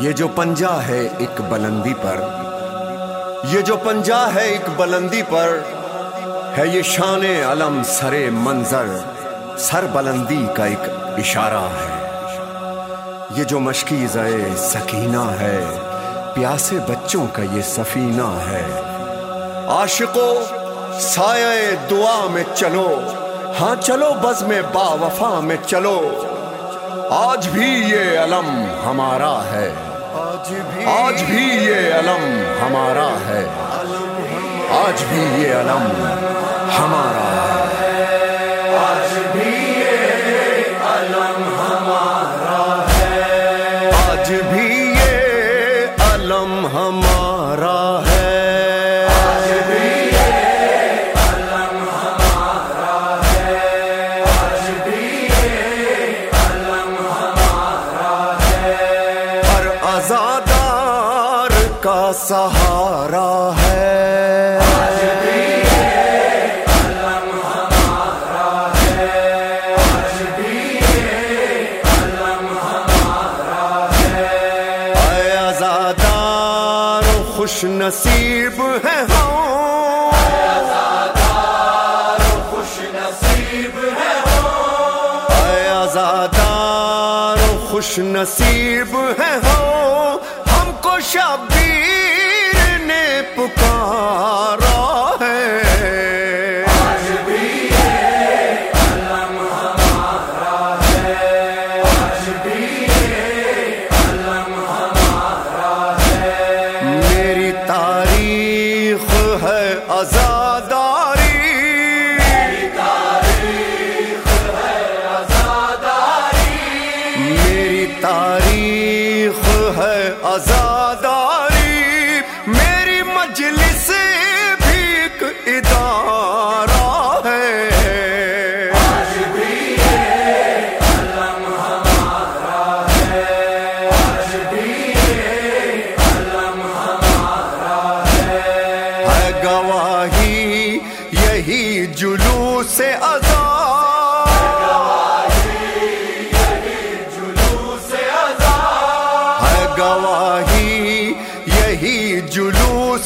یہ جو پنجا ہے ایک بلندی پر، یہ جو پنجا ہے ایک بلندی پر، ہے یہ شان علم سر منظر، سر بلندی کا ایک اشارہ ہے۔ یہ جو مشکی زئے سکینہ ہے، پیاسے بچوں کا یہ سفینہ ہے۔ عاشقو، سایہ دعا میں چلو۔ ہاں چلو بز میں با وفا میں چلو۔ آج بھی یہ علم ہمارا ہے۔ آج بھی یہ علم ہمارا ہے۔ آج بھی یہ علم ہمارا ہے۔ ہے۔ اے ازادار خوش نصیب ہے خوش نصیب ہے ہو خوش نصیب ہے ہم۔ ہم کو شبیر نے پکارا ہے۔ آج بھی علم ہمارا ہے آج بھی علم ہمارا ہے میری تاریخ ہے ازاداری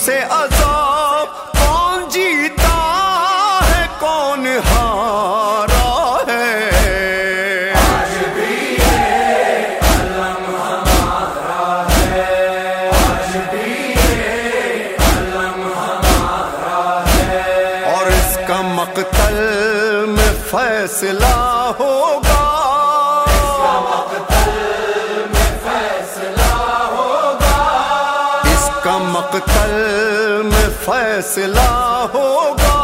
جلوس عذاب کون جیتا ہے، کون ہارا ہے آج بھی ہمارا ہے آج بھی ہمارا ہے؟ اور اس کا مقتل میں فیصلہ فیصلہ ہوگا۔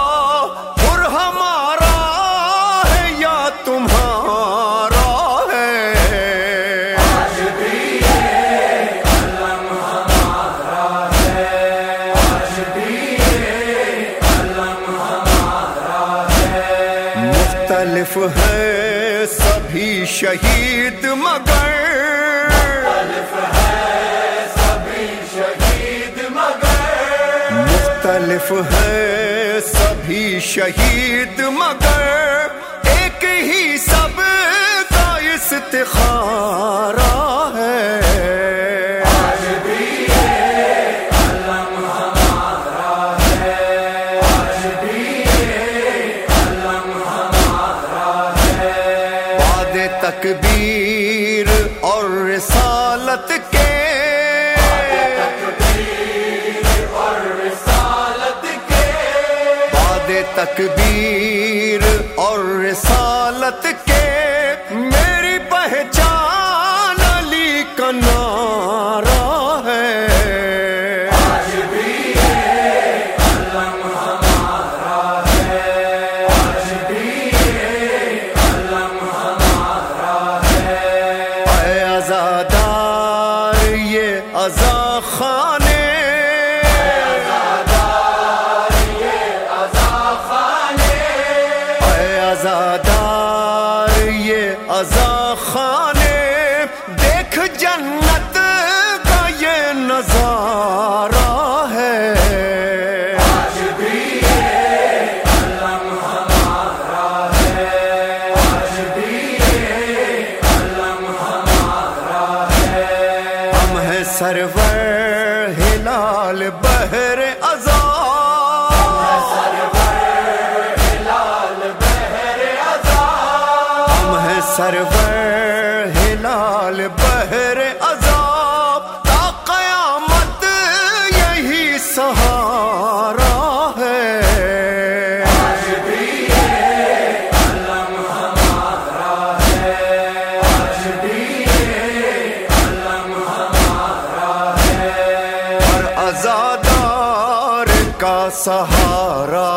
اور ہمارا ہے یا تمہارا ہے؟ آج بھی علم ہمارا ہے آج بھی علم ہمارا ہے مختلف ہے سبھی شہید مگر مختلف ہے سبھی شہید، مگر ایک ہی سب کا استخارہ ہے۔ آج بھی علم ہمارا ہے آج بھی علم ہمارا ہے باد تکبیر اور رسالت کے تکبیر اور رسالت کے میری پہچان علی کا نعرہ ہے۔ آج بھی یہ علم ہمارا ہے آج بھی یہ علم ہمارا ہے اے ازادار یہ ازا خانے ازا خانے، دیکھ جنت کا یہ نظارہ ہے۔ آج بھی یہ علم ہمارا ہے آج بھی یہ علم ہمارا سرور ہلال بہر ہم سرور ہلال بہر عذاب تا قیامت یہی سہارا ہے۔ اور ازادار کا سہارا